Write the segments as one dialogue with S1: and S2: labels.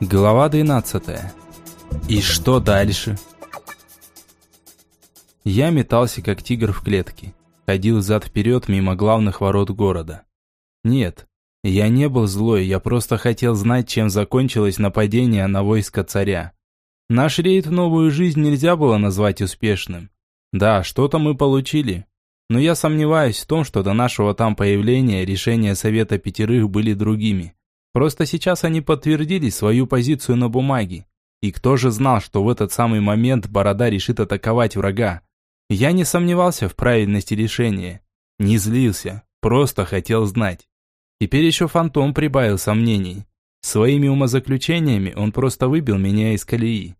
S1: Глава 12. И что дальше? Я метался, как тигр в клетке. Ходил взад-вперед мимо главных ворот города. Нет, я не был злой, я просто хотел знать, чем закончилось нападение на войско царя. Наш рейд в новую жизнь нельзя было назвать успешным. Да, что-то мы получили. Но я сомневаюсь в том, что до нашего там появления решения Совета Пятерых были другими. Просто сейчас они подтвердили свою позицию на бумаге. И кто же знал, что в этот самый момент Борода решит атаковать врага? Я не сомневался в правильности решения. Не злился, просто хотел знать. Теперь еще Фантом прибавил сомнений. Своими умозаключениями он просто выбил меня из колеи.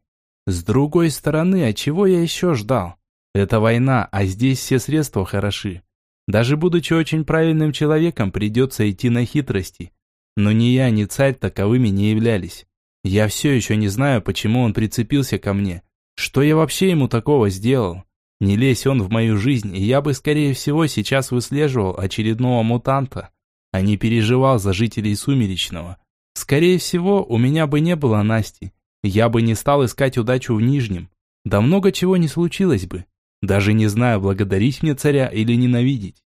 S1: С другой стороны, от чего я еще ждал? Это война, а здесь все средства хороши. Даже будучи очень правильным человеком, придется идти на хитрости. Но ни я, ни царь таковыми не являлись. Я все еще не знаю, почему он прицепился ко мне. Что я вообще ему такого сделал? Не лезь он в мою жизнь, и я бы, скорее всего, сейчас выслеживал очередного мутанта, а не переживал за жителей Сумеречного. Скорее всего, у меня бы не было Насти. Я бы не стал искать удачу в Нижнем. Да много чего не случилось бы. Даже не знаю, благодарить мне царя или ненавидеть.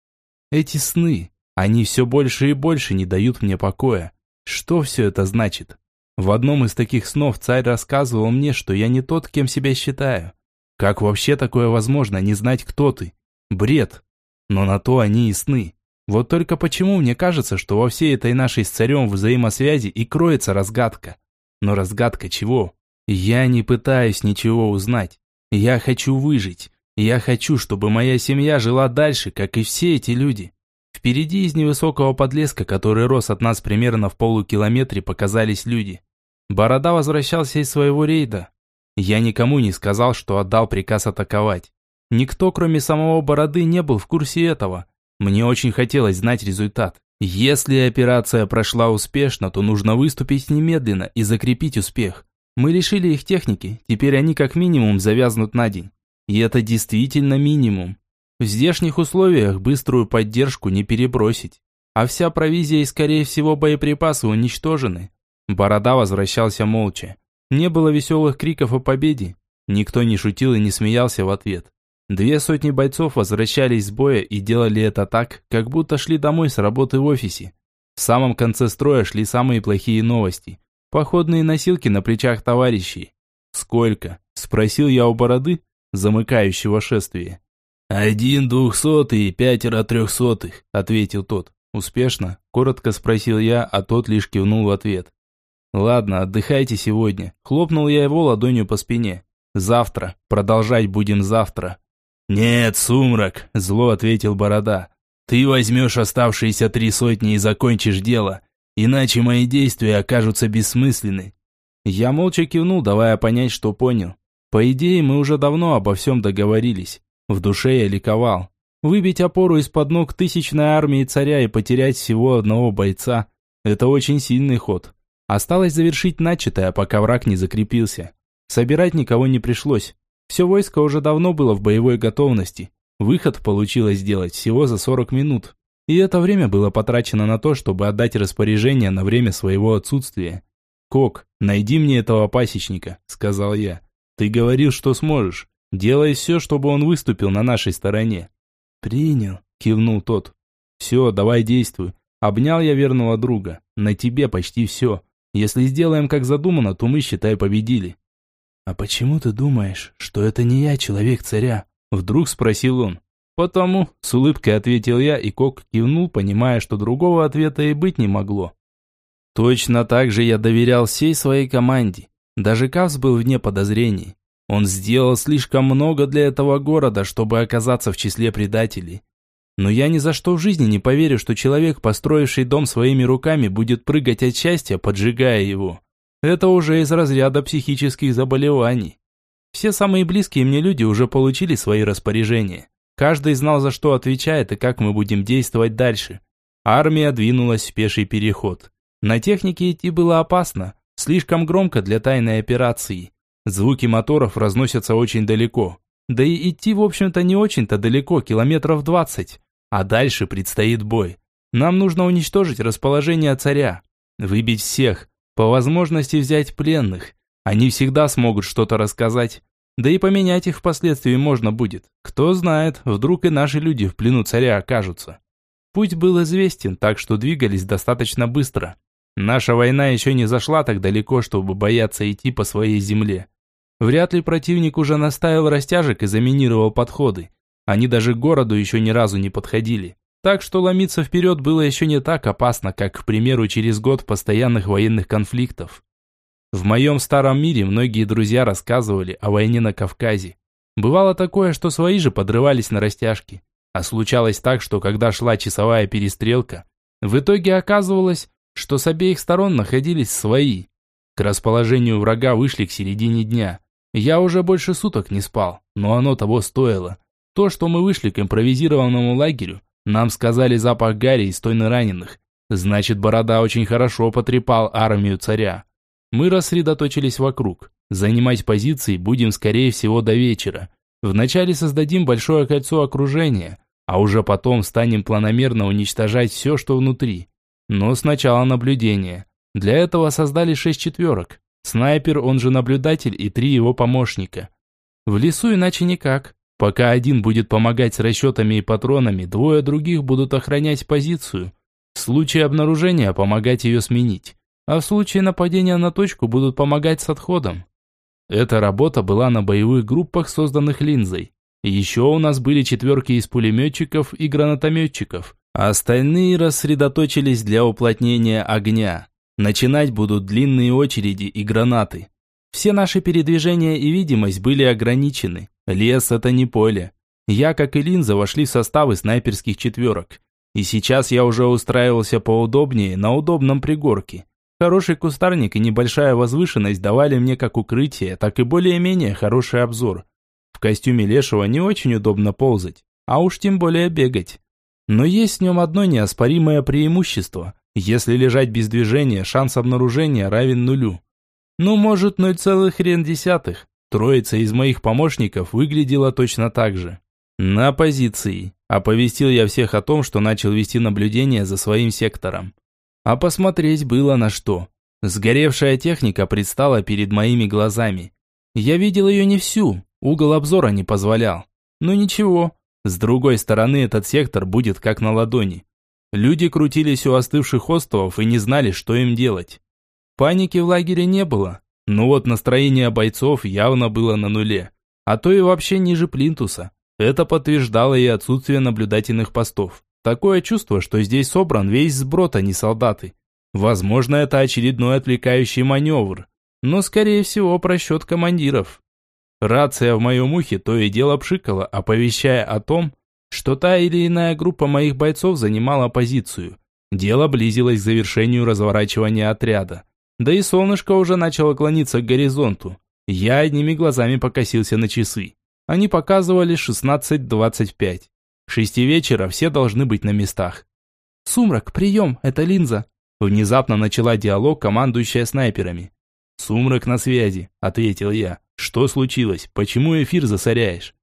S1: Эти сны, они все больше и больше не дают мне покоя. Что все это значит? В одном из таких снов царь рассказывал мне, что я не тот, кем себя считаю. Как вообще такое возможно, не знать, кто ты? Бред. Но на то они и сны. Вот только почему мне кажется, что во всей этой нашей с царем взаимосвязи и кроется разгадка? Но разгадка чего? Я не пытаюсь ничего узнать. Я хочу выжить. Я хочу, чтобы моя семья жила дальше, как и все эти люди. Впереди из невысокого подлеска, который рос от нас примерно в полукилометре, показались люди. Борода возвращался из своего рейда. Я никому не сказал, что отдал приказ атаковать. Никто, кроме самого Бороды, не был в курсе этого. Мне очень хотелось знать результат. Если операция прошла успешно, то нужно выступить немедленно и закрепить успех. Мы лишили их техники, теперь они как минимум завязнут на день. И это действительно минимум. В здешних условиях быструю поддержку не перебросить. А вся провизия и, скорее всего, боеприпасы уничтожены. Борода возвращался молча. Не было веселых криков о победе. Никто не шутил и не смеялся в ответ. Две сотни бойцов возвращались с боя и делали это так, как будто шли домой с работы в офисе. В самом конце строя шли самые плохие новости. Походные носилки на плечах товарищей. «Сколько?» – спросил я у бороды, замыкающего шествие.
S2: «Один двухсотый и пятеро трехсотых», — ответил тот.
S1: «Успешно?» – коротко спросил я, а тот лишь кивнул в ответ. «Ладно, отдыхайте сегодня». Хлопнул я его ладонью по спине. «Завтра. Продолжать будем завтра».
S2: «Нет, сумрак», – зло ответил Борода. «Ты возьмешь оставшиеся три сотни и закончишь дело, иначе мои действия окажутся бессмысленны».
S1: Я молча кивнул, давая понять, что понял. По идее, мы уже давно обо всем договорились. В душе я ликовал. Выбить опору из-под ног тысячной армии царя и потерять всего одного бойца – это очень сильный ход. Осталось завершить начатое, пока враг не закрепился. Собирать никого не пришлось. Все войско уже давно было в боевой готовности. Выход получилось сделать всего за 40 минут. И это время было потрачено на то, чтобы отдать распоряжение на время своего отсутствия. «Кок, найди мне этого пасечника», – сказал я. «Ты говорил, что сможешь. Делай все, чтобы он выступил на нашей стороне».
S2: «Принял», – кивнул тот.
S1: «Все, давай действуй. Обнял я верного друга. На тебе почти все. Если сделаем как задумано, то мы, считай, победили».
S2: «А почему ты думаешь, что это не я человек царя?»
S1: Вдруг спросил он. «Потому», – с улыбкой ответил я, и Кок кивнул, понимая, что другого ответа и быть не могло. Точно так же я доверял всей своей команде. Даже Кавс был вне подозрений. Он сделал слишком много для этого города, чтобы оказаться в числе предателей. Но я ни за что в жизни не поверю, что человек, построивший дом своими руками, будет прыгать от счастья, поджигая его. Это уже из разряда психических заболеваний. Все самые близкие мне люди уже получили свои распоряжения. Каждый знал, за что отвечает и как мы будем действовать дальше. Армия двинулась в пеший переход. На технике идти было опасно, слишком громко для тайной операции. Звуки моторов разносятся очень далеко. Да и идти, в общем-то, не очень-то далеко, километров двадцать. А дальше предстоит бой. Нам нужно уничтожить расположение царя. Выбить всех. По возможности взять пленных. Они всегда смогут что-то рассказать. Да и поменять их впоследствии можно будет. Кто знает, вдруг и наши люди в плену царя окажутся. Путь был известен, так что двигались достаточно быстро. Наша война еще не зашла так далеко, чтобы бояться идти по своей земле. Вряд ли противник уже наставил растяжек и заминировал подходы. Они даже к городу еще ни разу не подходили. Так что ломиться вперед было еще не так опасно, как, к примеру, через год постоянных военных конфликтов. В моем старом мире многие друзья рассказывали о войне на Кавказе. Бывало такое, что свои же подрывались на растяжки. А случалось так, что когда шла часовая перестрелка, в итоге оказывалось, что с обеих сторон находились свои. К расположению врага вышли к середине дня. Я уже больше суток не спал, но оно того стоило. То, что мы вышли к импровизированному лагерю, нам сказали запах гари и стойны раненых. Значит, Борода очень хорошо потрепал армию царя. Мы рассредоточились вокруг. Занимать позиции будем, скорее всего, до вечера. Вначале создадим большое кольцо окружения, а уже потом станем планомерно уничтожать все, что внутри. Но сначала наблюдение. Для этого создали шесть четверок. Снайпер, он же наблюдатель и три его помощника. В лесу иначе никак. Пока один будет помогать с расчетами и патронами, двое других будут охранять позицию. В случае обнаружения помогать ее сменить а в случае нападения на точку будут помогать с отходом. Эта работа была на боевых группах, созданных линзой. Еще у нас были четверки из пулеметчиков и гранатометчиков, остальные рассредоточились для уплотнения огня. Начинать будут длинные очереди и гранаты. Все наши передвижения и видимость были ограничены. Лес – это не поле. Я, как и линза, вошли в составы снайперских четверок. И сейчас я уже устраивался поудобнее на удобном пригорке. Хороший кустарник и небольшая возвышенность давали мне как укрытие, так и более-менее хороший обзор. В костюме лешего не очень удобно ползать, а уж тем более бегать. Но есть в нем одно неоспоримое преимущество. Если лежать без движения, шанс обнаружения равен нулю. Ну, может, 0, хрен десятых. Троица из моих помощников выглядела точно так же. На позиции. Оповестил я всех о том, что начал вести наблюдение за своим сектором. А посмотреть было на что. Сгоревшая техника предстала перед моими глазами. Я видел ее не всю, угол обзора не позволял. Но ничего, с другой стороны этот сектор будет как на ладони. Люди крутились у остывших островов и не знали, что им делать. Паники в лагере не было, но вот настроение бойцов явно было на нуле, а то и вообще ниже плинтуса. Это подтверждало и отсутствие наблюдательных постов. Такое чувство, что здесь собран весь сброд, а не солдаты. Возможно, это очередной отвлекающий маневр, но, скорее всего, просчет командиров. Рация в моем ухе то и дело пшикала, оповещая о том, что та или иная группа моих бойцов занимала позицию. Дело близилось к завершению разворачивания отряда. Да и солнышко уже начало клониться к горизонту. Я одними глазами покосился на часы. Они показывали 16.25. К шести вечера все должны быть на местах. «Сумрак, прием, это линза!» Внезапно начала диалог, командующая снайперами. «Сумрак на связи», — ответил я. «Что случилось? Почему эфир засоряешь?»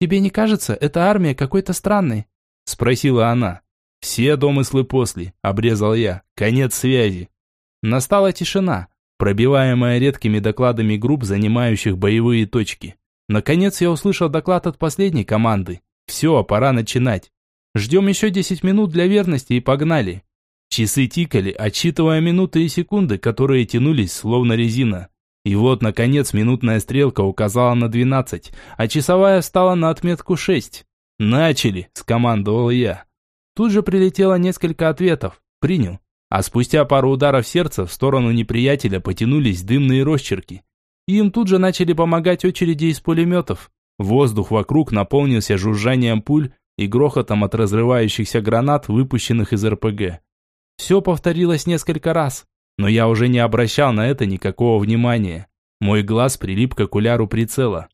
S3: «Тебе не кажется, эта армия какой-то странной?»
S1: Спросила она. «Все домыслы после», — обрезал я. «Конец связи». Настала тишина, пробиваемая редкими докладами групп, занимающих боевые точки. Наконец я услышал доклад от последней команды. Все, пора начинать. Ждем еще 10 минут для верности и погнали. Часы тикали, отсчитывая минуты и секунды, которые тянулись словно резина. И вот, наконец, минутная стрелка указала на 12, а часовая встала на отметку 6. «Начали!» – скомандовал я. Тут же прилетело несколько ответов. Принял. А спустя пару ударов сердца в сторону неприятеля потянулись дымные росчерки. Им тут же начали помогать очереди из пулеметов. Воздух вокруг наполнился жужжанием пуль и грохотом от разрывающихся гранат, выпущенных из РПГ. Все повторилось несколько раз, но я уже не обращал на это никакого внимания. Мой глаз прилип к окуляру прицела.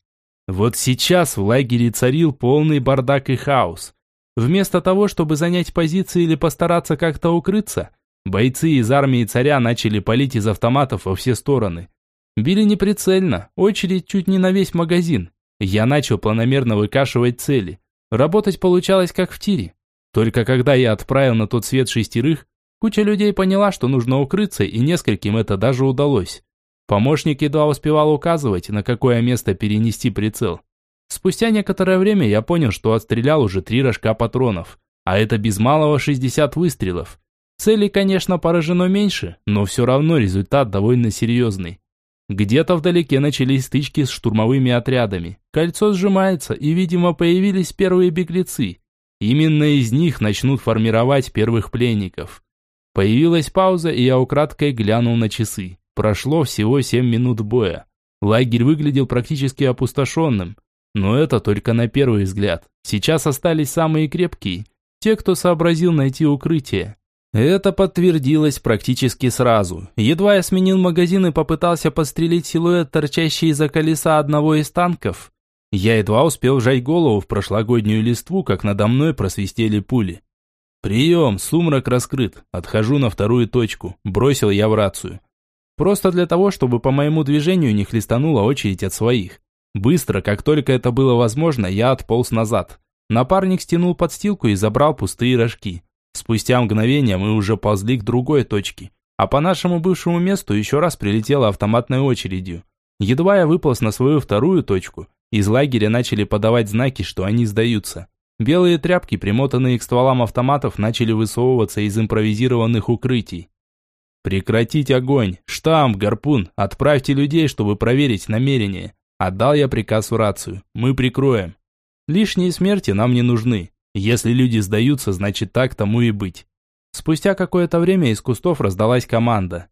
S1: Вот сейчас в лагере царил полный бардак и хаос. Вместо того, чтобы занять позиции или постараться как-то укрыться, бойцы из армии царя начали палить из автоматов во все стороны. Били неприцельно, очередь чуть не на весь магазин. Я начал планомерно выкашивать цели. Работать получалось как в тире. Только когда я отправил на тот свет шестерых, Куча людей поняла, что нужно укрыться, и нескольким это даже удалось. Помощник едва успевал указывать, на какое место перенести прицел. Спустя некоторое время я понял, что отстрелял уже три рожка патронов, а это без малого 60 выстрелов. Целей, конечно, поражено меньше, но все равно результат довольно серьезный. Где-то вдалеке начались стычки с штурмовыми отрядами. Кольцо сжимается, и, видимо, появились первые беглецы. Именно из них начнут формировать первых пленников. Появилась пауза, и я украдкой глянул на часы. Прошло всего 7 минут боя. Лагерь выглядел практически опустошенным. Но это только на первый взгляд. Сейчас остались самые крепкие. Те, кто сообразил найти укрытие. Это подтвердилось практически сразу. Едва я сменил магазин и попытался подстрелить силуэт, торчащий из-за колеса одного из танков. Я едва успел вжать голову в прошлогоднюю листву, как надо мной просвистели пули. «Прием, сумрак раскрыт. Отхожу на вторую точку», – бросил я в рацию. Просто для того, чтобы по моему движению не хлестанула очередь от своих. Быстро, как только это было возможно, я отполз назад. Напарник стянул подстилку и забрал пустые рожки. Спустя мгновение мы уже ползли к другой точке, а по нашему бывшему месту еще раз прилетела автоматной очередью. Едва я выполз на свою вторую точку, из лагеря начали подавать знаки, что они сдаются. Белые тряпки, примотанные к стволам автоматов, начали высовываться из импровизированных укрытий. «Прекратить огонь! Штамп, гарпун! Отправьте людей, чтобы проверить намерение!» Отдал я приказ в рацию. «Мы прикроем!» Лишние смерти нам не нужны. Если люди сдаются, значит так тому и быть. Спустя какое-то время из кустов раздалась команда.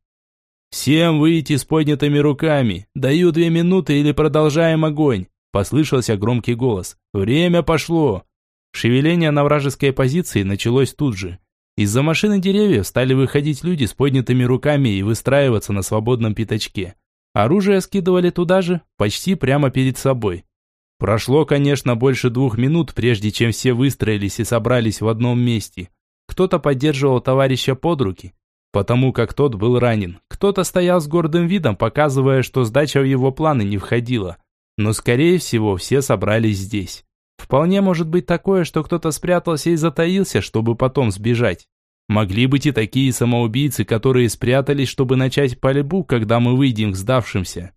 S1: «Всем выйти с поднятыми руками! Даю две минуты или продолжаем огонь!» Послышался громкий голос. «Время пошло!» Шевеление на вражеской позиции началось тут же. Из-за машины деревьев стали выходить люди с поднятыми руками и выстраиваться на свободном пятачке. Оружие скидывали туда же, почти прямо перед собой. Прошло, конечно, больше двух минут, прежде чем все выстроились и собрались в одном месте. Кто-то поддерживал товарища под руки, потому как тот был ранен. Кто-то стоял с гордым видом, показывая, что сдача в его планы не входила. Но, скорее всего, все собрались здесь. Вполне может быть такое, что кто-то спрятался и затаился, чтобы потом сбежать. Могли быть и такие самоубийцы, которые спрятались, чтобы начать пальбу, когда мы выйдем к сдавшимся.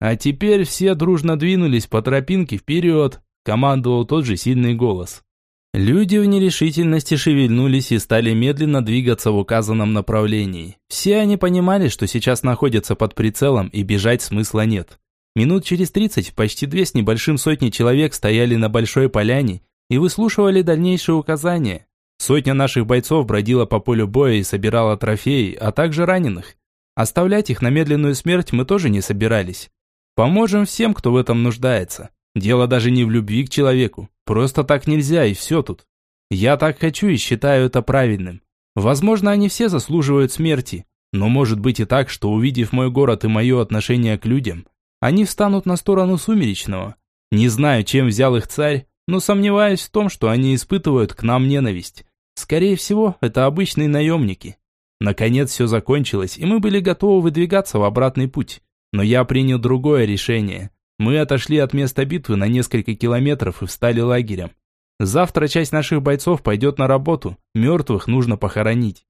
S1: А теперь все дружно двинулись по тропинке вперед, командовал тот же сильный голос. Люди в нерешительности шевельнулись и стали медленно двигаться в указанном направлении. Все они понимали, что сейчас находятся под прицелом и бежать смысла нет. Минут через тридцать почти две с небольшим сотни человек стояли на большой поляне и выслушивали дальнейшие указания. Сотня наших бойцов бродила по полю боя и собирала трофеи, а также раненых. Оставлять их на медленную смерть мы тоже не собирались. Поможем всем, кто в этом нуждается. Дело даже не в любви к человеку. Просто так нельзя, и все тут. Я так хочу и считаю это правильным. Возможно, они все заслуживают смерти. Но может быть и так, что увидев мой город и мое отношение к людям, они встанут на сторону Сумеречного. Не знаю, чем взял их царь, но сомневаюсь в том, что они испытывают к нам ненависть. Скорее всего, это обычные наемники. Наконец все закончилось, и мы были готовы выдвигаться в обратный путь. Но я принял другое решение. Мы отошли от места битвы на несколько километров и встали лагерем. Завтра часть наших бойцов пойдет на работу, мертвых нужно похоронить.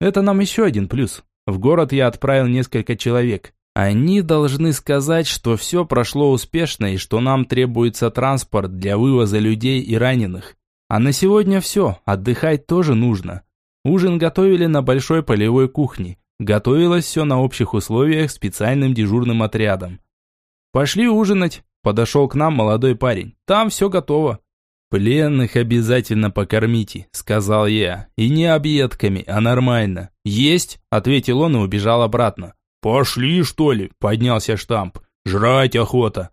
S1: Это нам еще один плюс. В город я отправил несколько человек. Они должны сказать, что все прошло успешно и что нам требуется транспорт для вывоза людей и раненых. А на сегодня все, отдыхать тоже нужно. Ужин готовили на большой полевой кухне. Готовилось все на общих условиях специальным дежурным отрядом. «Пошли ужинать», – подошел к нам молодой парень. «Там все готово». «Пленных обязательно покормите», – сказал я. «И не объедками, а нормально». «Есть», – ответил он и убежал обратно. «Пошли, что ли?» – поднялся штамп. «Жрать охота».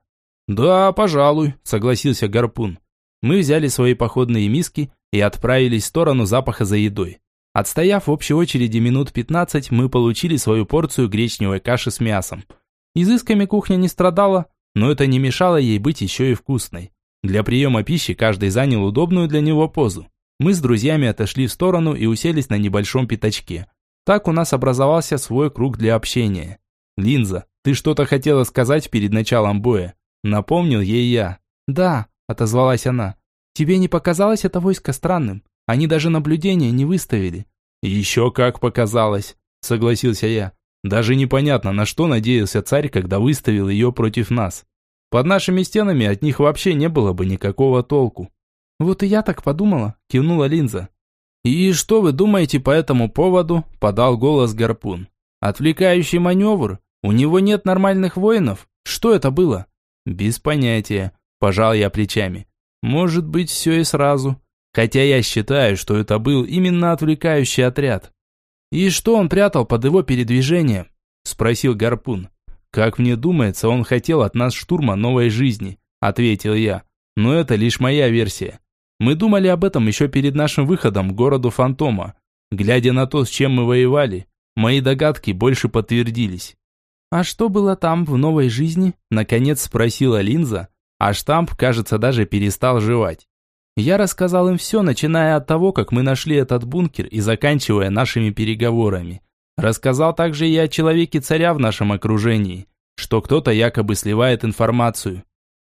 S1: «Да, пожалуй», – согласился Гарпун. Мы взяли свои походные миски и отправились в сторону запаха за едой. Отстояв в общей очереди минут 15, мы получили свою порцию гречневой каши с мясом. Изысками кухня не страдала, но это не мешало ей быть еще и вкусной. Для приема пищи каждый занял удобную для него позу. Мы с друзьями отошли в сторону и уселись на небольшом пятачке. Так у нас образовался свой круг для общения. «Линза, ты что-то хотела сказать перед началом боя?» Напомнил ей я.
S3: «Да», – отозвалась она. «Тебе не показалось это войско странным? Они даже наблюдения не выставили.
S1: Еще как показалось, согласился я. Даже непонятно, на что надеялся царь, когда выставил ее против нас. Под нашими стенами от них вообще не было бы никакого толку.
S3: Вот и я так подумала, кивнула Линза.
S1: И что вы думаете по этому поводу? подал голос Гарпун. Отвлекающий маневр? У него нет нормальных воинов? Что это было? Без понятия, пожал я плечами. Может быть, все и сразу. Хотя я считаю, что это был именно отвлекающий отряд. «И что он прятал под его передвижением?» – спросил Гарпун. «Как мне думается, он хотел от нас штурма новой жизни», – ответил я. «Но это лишь моя версия. Мы думали об этом еще перед нашим выходом к городу Фантома. Глядя на то, с чем мы воевали, мои догадки больше подтвердились».
S3: «А что было там, в новой жизни?» – наконец спросила Линза, а штамп, кажется, даже перестал жевать. Я рассказал им все, начиная от того, как мы нашли этот бункер и заканчивая нашими переговорами. Рассказал также и о человеке царя в нашем окружении, что кто-то якобы сливает информацию.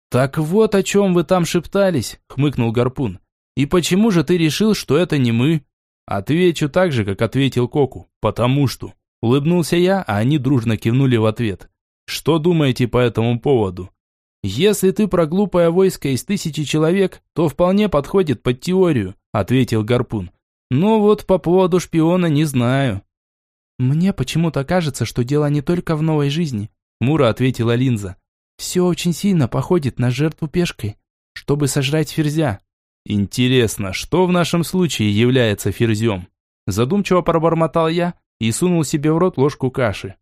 S3: «Так вот о чем вы там шептались», — хмыкнул Гарпун. «И почему же ты решил, что это не мы?» Отвечу так же, как ответил Коку. «Потому что...» Улыбнулся я, а они дружно кивнули в ответ. «Что думаете по этому поводу?» «Если ты про глупое войско из тысячи человек, то вполне подходит под теорию», ответил Гарпун. «Но вот по поводу шпиона не знаю». «Мне почему-то кажется, что дело не только в новой жизни», Мура ответила Линза. «Все очень сильно походит на жертву пешкой, чтобы сожрать ферзя».
S1: «Интересно, что в нашем случае является ферзем?» Задумчиво пробормотал я и сунул себе в рот ложку каши.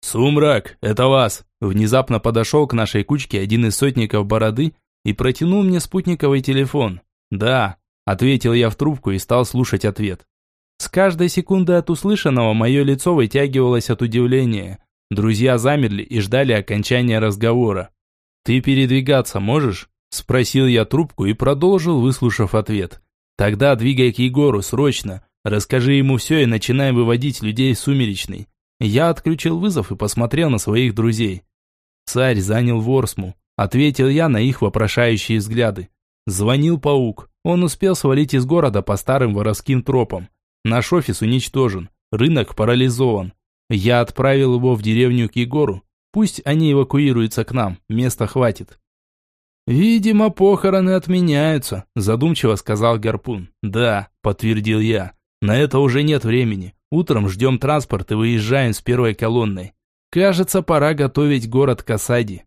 S1: «Сумрак, это вас!» Внезапно подошел к нашей кучке один из сотников бороды и протянул мне спутниковый телефон. «Да», – ответил я в трубку и стал слушать ответ. С каждой секунды от услышанного мое лицо вытягивалось от удивления. Друзья замерли и ждали окончания разговора. «Ты передвигаться можешь?» – спросил я трубку и продолжил, выслушав ответ. «Тогда двигай к Егору, срочно. Расскажи ему все и начинай выводить людей сумеречный. Я отключил вызов и посмотрел на своих друзей. Царь занял Ворсму. Ответил я на их вопрошающие взгляды. Звонил паук. Он успел свалить из города по старым воровским тропам. Наш офис уничтожен. Рынок парализован. Я отправил его в деревню к Егору. Пусть они эвакуируются к нам. Места хватит. «Видимо, похороны отменяются», – задумчиво сказал Гарпун. «Да», – подтвердил я. «На это уже нет времени. Утром ждем транспорт и выезжаем с первой колонной. Кажется, пора готовить город к осаде.